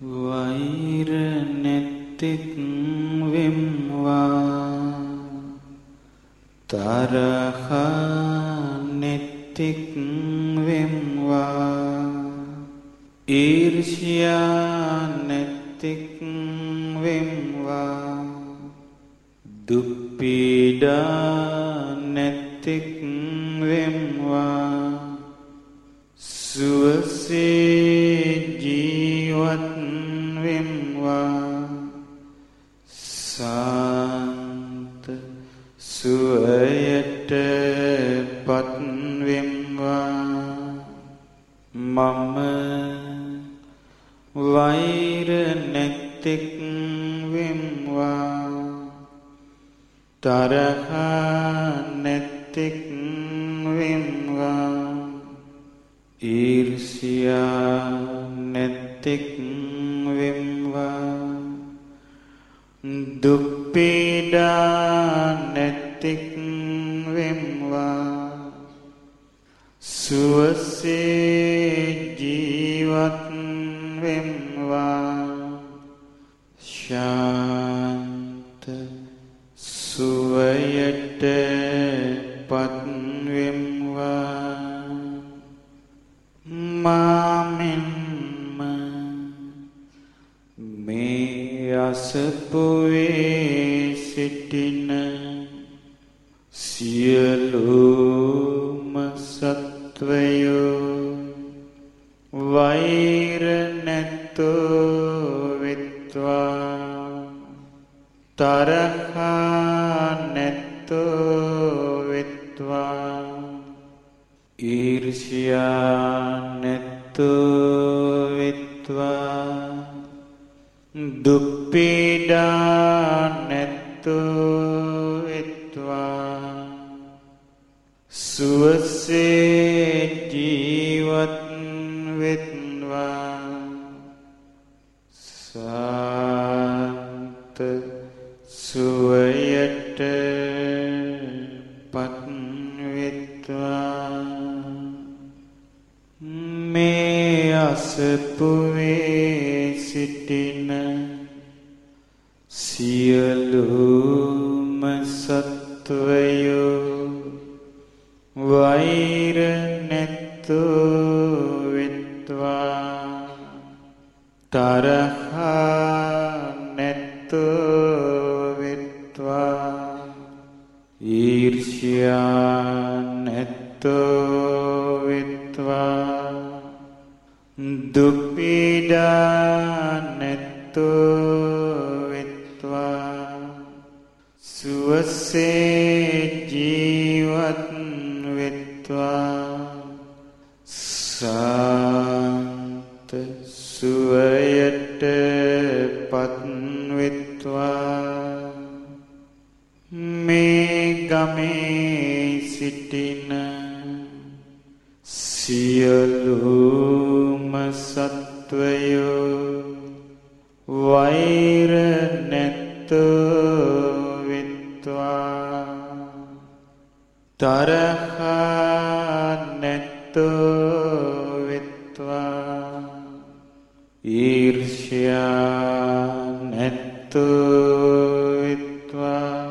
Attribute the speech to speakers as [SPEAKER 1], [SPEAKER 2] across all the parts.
[SPEAKER 1] වෛර නැත්තෙක් වෙම්වා. තරහ නැත්තෙක් වෙම්වා ඊර්ෂ්‍යා නැත්තෙක් වෙම්වා දුක් පීඩා නැත්තෙක් වෙම්වා සුවසේ නැත්තෝ ඊර්ෂ්‍යා නැත්තෝ වෙත්වා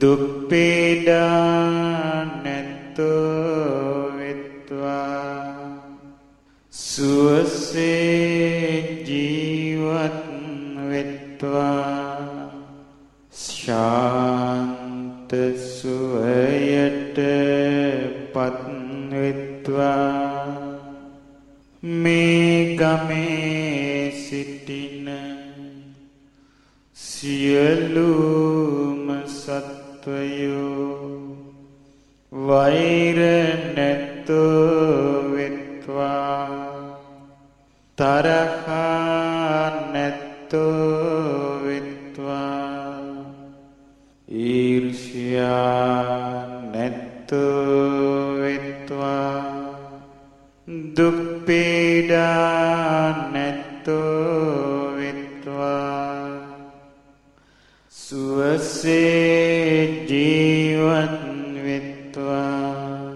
[SPEAKER 1] දුක් පීඩා නැත්තෝ වෙත්වා සුවසේ ජීවත් වෙත්වා ශාන්ත සුවයට පත් වෙත්වා මේ ගමේ සිටින සියලුම සත්වයෝ වෛර නැත්තෝ වෙත්වා තරහා නැත්තෝ වෙත්වා ඊර්ෂ්‍යා නැත්තෝ වෙත්වා. දුක් පීඩා නැත්තෝ වෙත්වා. සුවසේ ජීවත් වෙත්වා.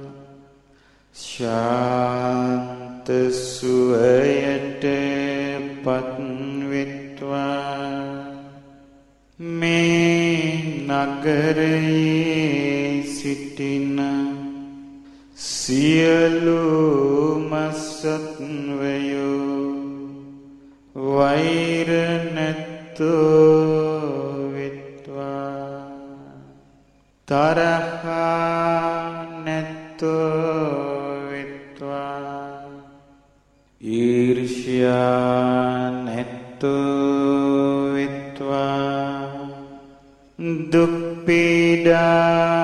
[SPEAKER 1] ශාන්ත සුවයට පත්වෙත්වා මේ නගරයේ සිටින සියලු මස්සත්වයෝ වෛර නැත්තෝ විත්වා තරහා නැත්තෝ විත්වා ඊර්ෂ්‍යා නැත්තෝ විත්වා දුක් පීඩා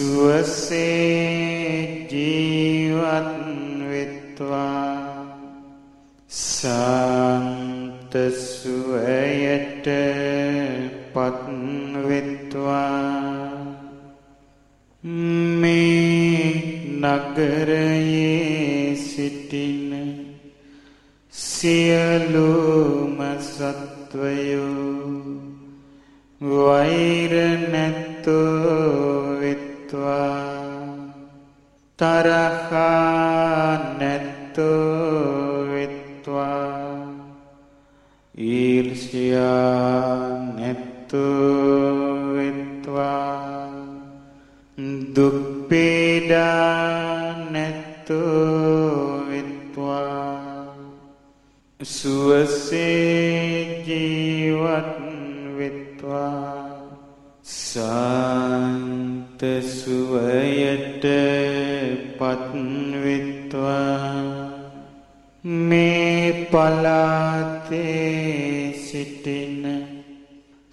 [SPEAKER 1] සුවසේ ජීවත් විත්වා. සාන්ත සුවයට පත් විත්වා. මේ නගරයේ සිටින සියලුම සත්වයෝ වෛර නැත්තෝ විත්වා තරහා නැත්තෝ විත්වා ඊර්ෂ්‍යා නැත්තෝ විත්වා දුක් පීඩා සුවයට පත් විත්වා මේ පලාතේ සිටින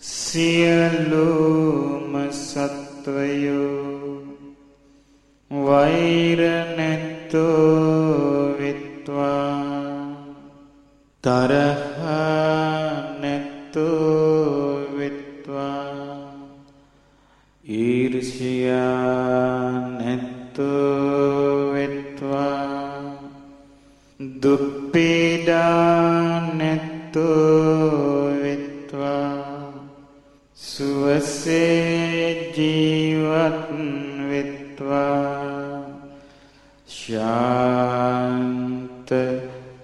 [SPEAKER 1] සියලුම සත්වයෝ වෛර නැත්තෝ විත්වා. තරහා සුවසේ ජීවත් විත්වා ශාන්ත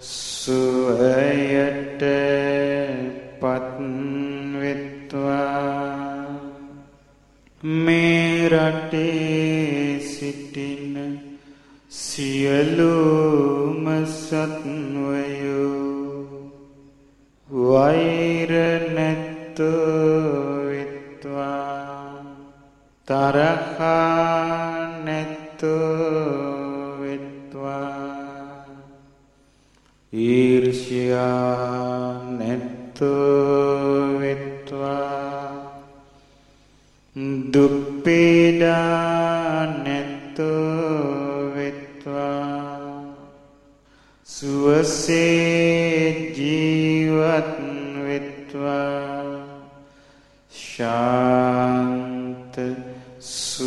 [SPEAKER 1] සුවයට පත් විත්වා මේ රටේ සිටින සියලුම සත්වයෝ වෛර නැත්තෝ තරහා නැත්තෝ විත්වා. ඊර්ෂ්‍යා නැත්තෝ විත්වා. දුක් පීඩා නැත්තෝ විත්වා. සුවසේ ජීවත් විත්වා. ශාන්ත සුවයට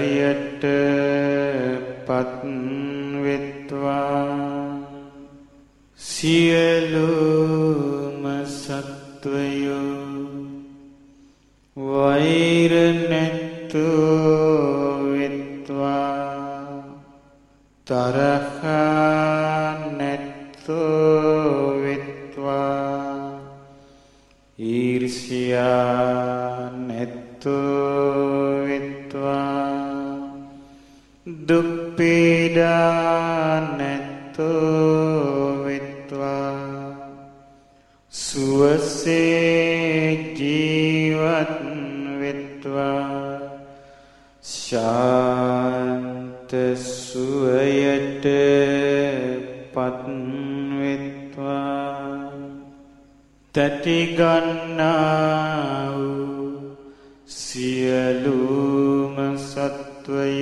[SPEAKER 1] සුවයට පත් විත්වා සියලුම සත්වයෝ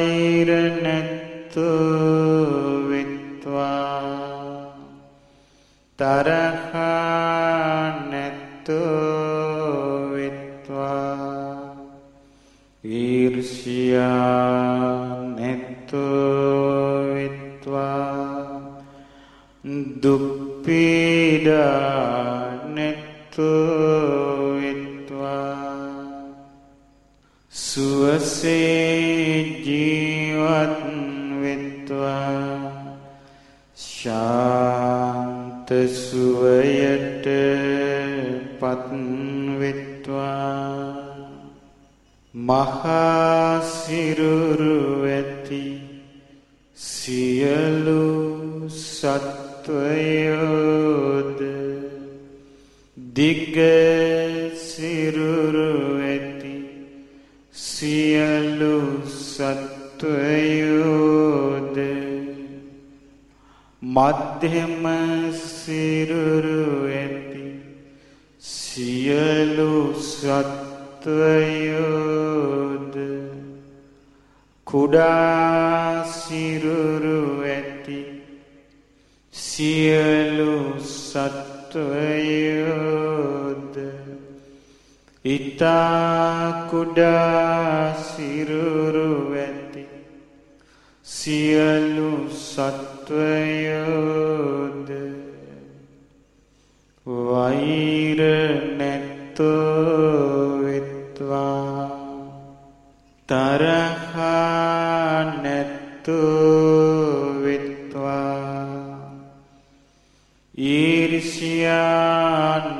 [SPEAKER 1] වෛර නැත්තෝ වෙත්වා තරහා නැත්තෝ වෙත්වා ඊර්ෂ්‍යා නැත්තෝ වෙත්වා දුක් පීඩා නැත්තෝ වෙත්වා සුවසේ ජීවත් වෙත්වා ශාන්ත සුවයට පත් වෙත්වා මහා සිරුරු ඇති සියලු සත්වයෝද දිග සිරුරු ඇති සියලු සත්වයෝද මධ්‍යම සිරුරු ඇති සියලු සත්වයෝද? කුඩා සිරුරු ඇති සියලු සත්වයෝද? ඉතා කුඩා සිරුරු ඇති සියලු සත්වයෝද වෛර නැත්තෝ වෙත්වා. තරහා නැත්තෝ වෙත්වා. ඊර්ෂ්‍යා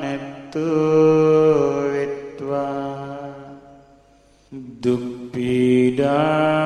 [SPEAKER 1] නැත්තෝ වෙත්වා. දුක් පීඩා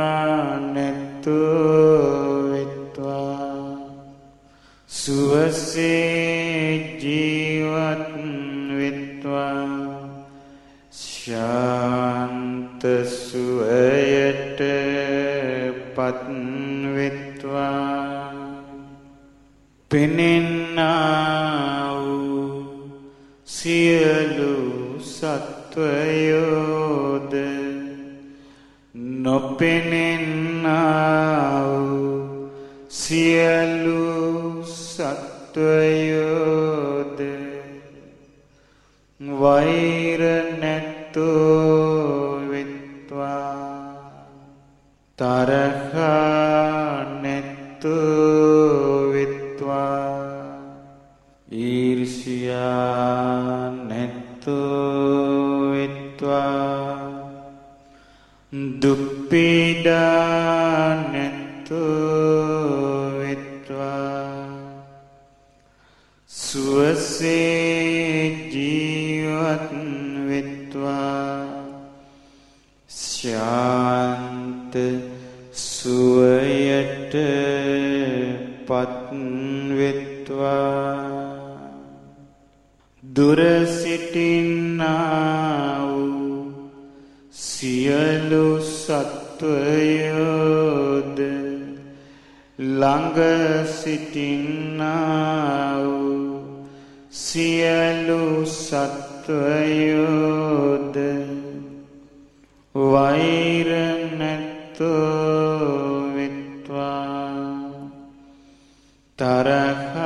[SPEAKER 1] Tarah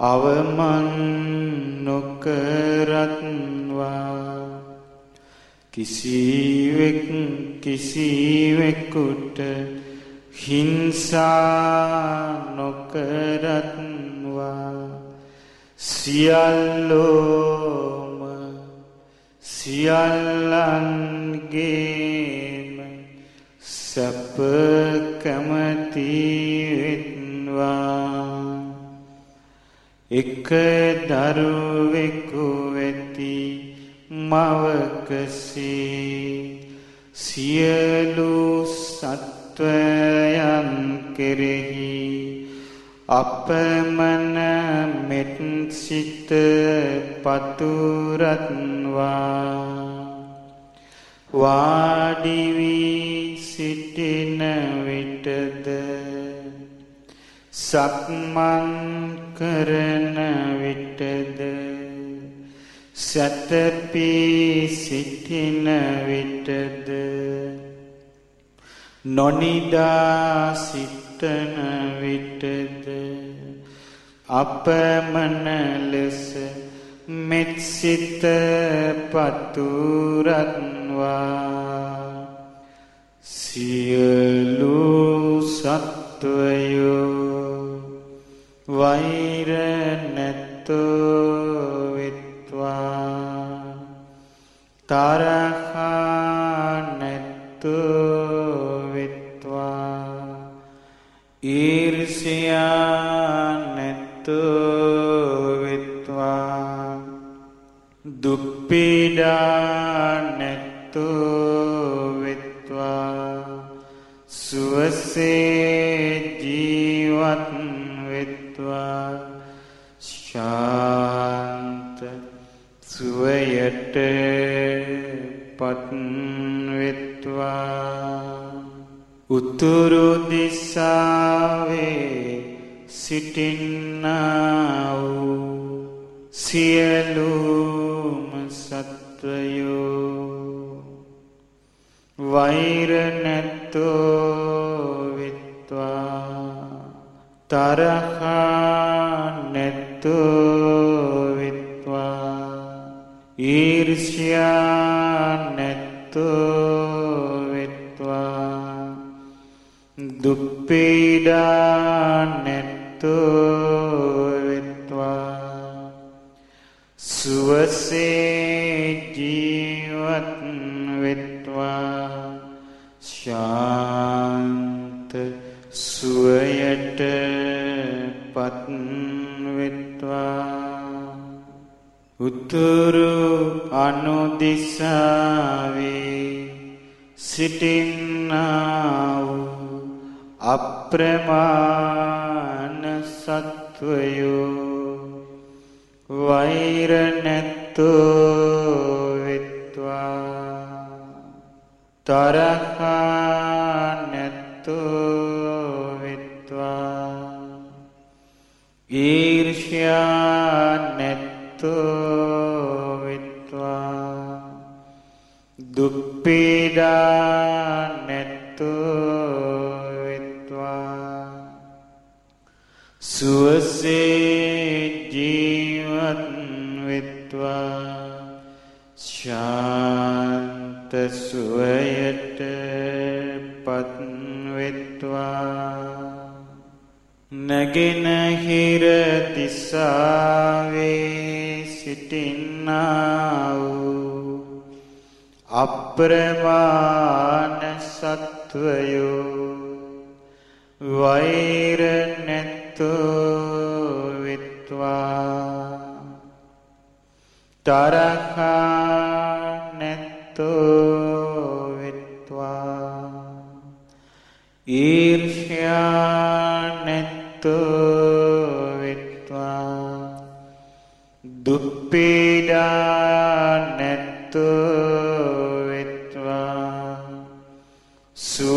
[SPEAKER 1] අවමන් නොකරත්වා. කිසිවෙක් කිසිවෙකුට හිංසා නොකරත්වා. සියල්ලෝම සියල්ලන්ගේම සැප කැමතිවෙත්වා එක දරුවෙකු වෙති මවකසේ. සියලු සත්වයන් කෙරෙහි අපමණ මෙත් සිත පතුරත්වා. වාඩි වී සිටින විටද සක්මන් කරන විටද සතපී සිටින විටද නොනිදා සිටන විටද අපමණ ලෙස මෙත්සිත පතුරත්වා සියලු සත්වයෝ වෛර නැත්තෝ විත්වා. තරහා නැත්තෝ විත්වා. ඊර්ෂයා නැත්තෝ විත්වා. දුප්පීඩා නැත්තෝ විත්වා. සුවසේ උතුරු දිසාවේ සිටින්නා උතුරු අනුදිසාවේ සිටින්නා වූ අප්‍රමාණ සත්වයෝ වෛර නැත්තෝ විත්වා තරහා නැත්තෝ විත්වා ඊර්ෂ්‍යා නැත්තෝ දුප්පීඩා නැත්තෝ විත්වා. සුවසේ ජීවත් විත්වා. ශාන්ත සුවයට පත් විත්වා. නැගෙනහිර දිසාවේ සිටින්නා වූ අප්‍රමාණ සත්වයෝ වෛර නැත්තෝ විත්වා. තරහා නැත්තෝ වෙත්වා. ඊර්ෂ්‍යා නැත්තෝ වෙත්වා. දුප්පීඩා නැත්තෝ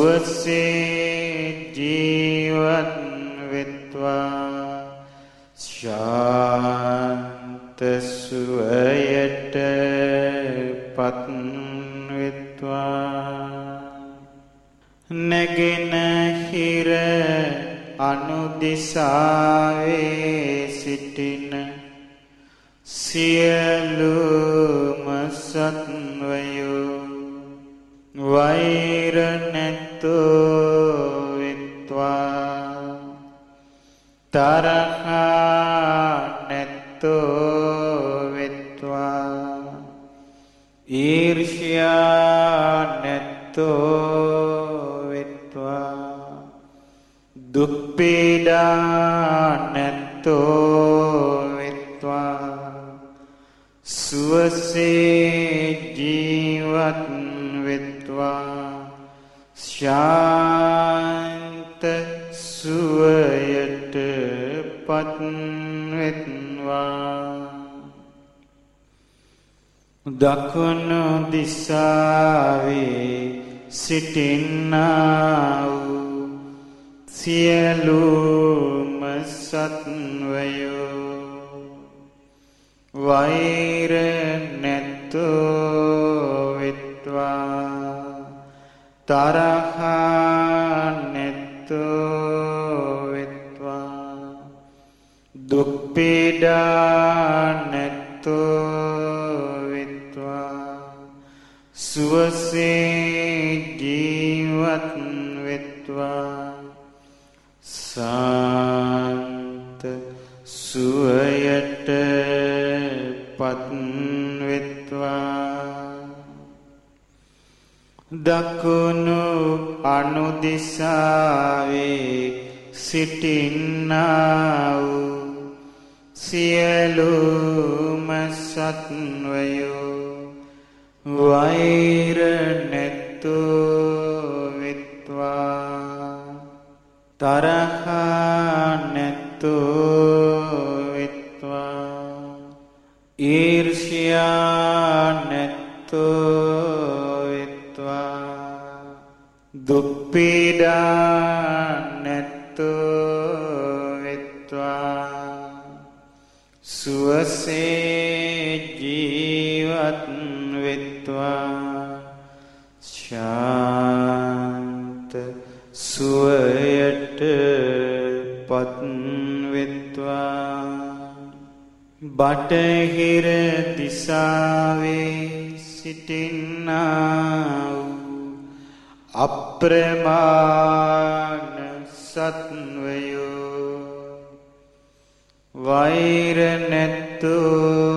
[SPEAKER 1] සුවසේ ජීවත් වෙත්වා. ශාන්ත සුවයට පත් වෙත්වා. නැගෙන හිර අනුදිසාවේ සිටින සියලුම සත්වයෝ වෛර නැත්තෝ විත්වා තරහා නැත්තෝ විත්වා ඊර්ෂ්‍යා නැත්තෝ විත්වා දුක් පීඩා නැත්තෝ විත්වා සුවසේ ජීවත් වෙත්වා ශාන්ත සුවයට පත් වෙත්වා දකුණු දිසාවේ සිටින්නා වූ සියලුම සත්වයෝ වෛර නැත්තෝ තරහා නැත්තෝ විත්වා දුක් පීඩා නැත්තෝ විත්වා සුවසේ ජීවත් වෙත්වා සාන්ත සුවයට දකුණු අනුදිසාවේ සිටින්නා වූ සියලුම සත්වයෝ වෛර නැත්තෝ විත්වා. තරහා නැත්තෝ විත්වා. ඊර්ෂ්‍යා නැත්තෝ දුප්පීඩා නැත්තෝ විත්වා. සුවසේ ජීවත් වෙත්වා. ශාන්ත සුවයට පත් වෙත්වා. බටහිර දිසාවේ සිටින්නා වූ අප්‍රමාණ සත්වයෝ වෛර නැත්තෝ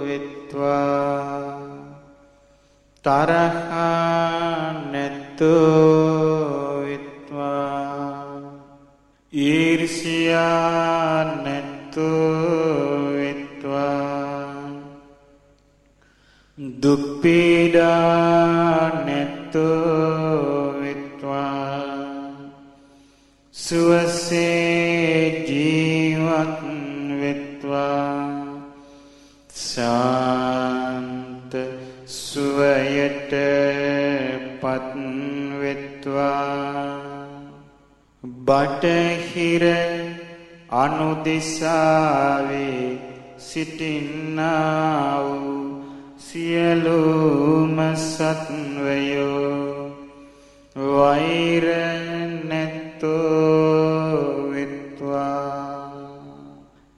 [SPEAKER 1] විත්වා තරහා නැත්තෝ විත්වා ඊර්ෂියා නැත්තෝ විත්වා දුක් පීඩා නැත්තෝ සුවසේ ජීවත් වෙත්වා. සාන්ත සුවයට පත් වෙත්වා. බටහිර අනුදිසාවේ සිටින්නා වූ සියලුම සත්වයෝ වෛර නැත්තෝ විත්වා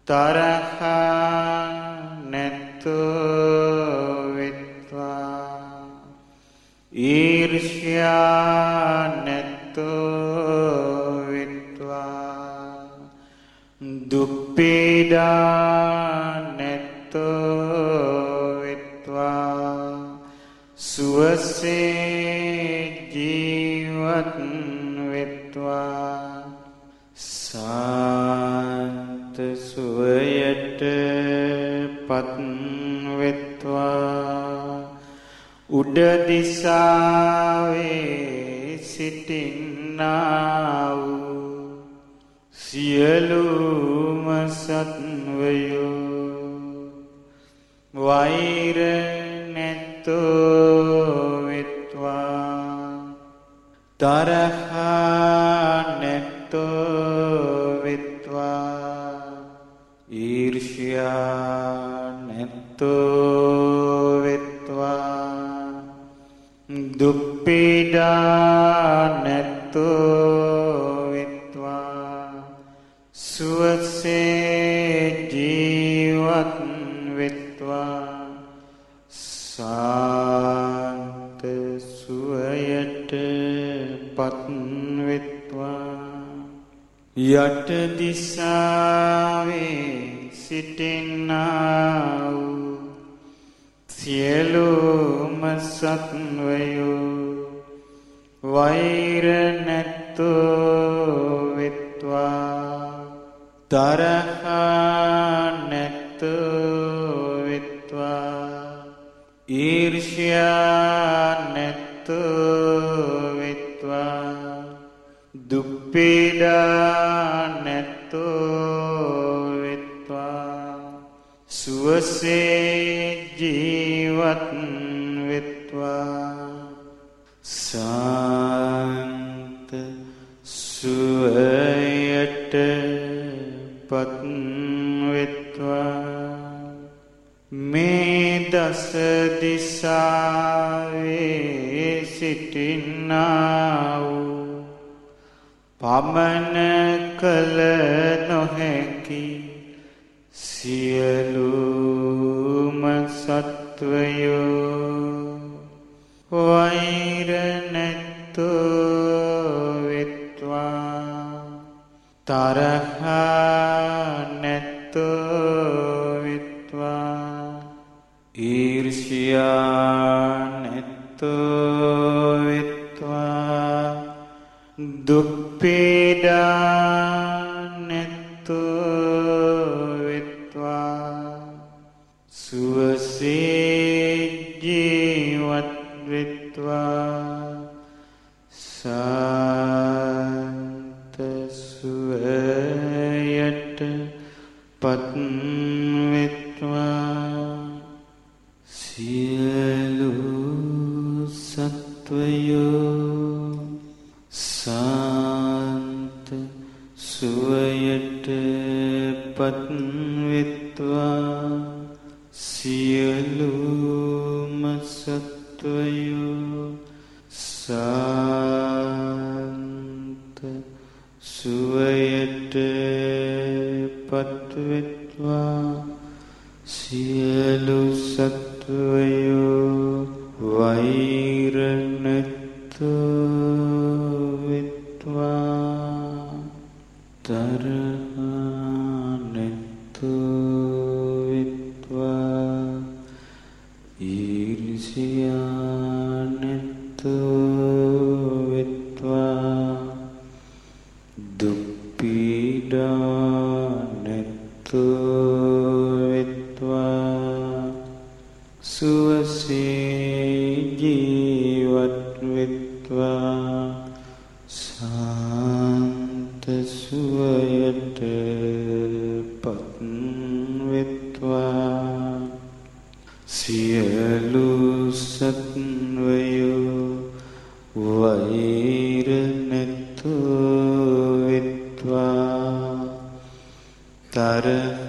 [SPEAKER 1] තරහා නැත්තෝ විත්වා ඊර්ෂ්‍යා නැත්තෝ විත්වා දුක් පීඩා නැත්තෝ විත්වා සුවසේ ජීවත් සාන්ත සුවය සුවයට පත් වෙත්වා උඩ දිසාවේ සිටින්නා වූ සියලුම සත්වයෝ. වෛර නැත්තෝ වෙත්වා. තරහා නැත්තෝ වෙත්වා දුප්පීඩා නැත්තෝ වෙත්වා සුවසේ ජීවත් වෙත්වා සාන්ත සුවයට පත්වෙත්වා යට දිසාවේ සිටින්නා වූ සියලුම සත්වයෝ වෛර නැත්තෝ වෙත්වා. තරහා නැත්තෝ වෙත්වා. ඊර්ෂ්‍යා නැත්තෝ වෙත්වා. දුප්පීඩා නැත්තෝ වෙත්වා. සුවසේ පත් වෙත්වා. මේ දස දිසාවේ සිටින්නා වූ පමණ කළ නොහැකි සියලුම සත්වයෝ වෛර නැත්තෝ වෙත්වා. තරහා සුවයට පත් වෙත්වා සියලුම සත්වයෝ සාන්ත සුවයට පත්වෙත්වා සියලු සත්වයෝ වෛරනැත්තෝ සාන්ත සුවයට පත් වෙත්වා සියලු සත්වයෝ වෛර නැත්තෝ වෙත්වා තරහා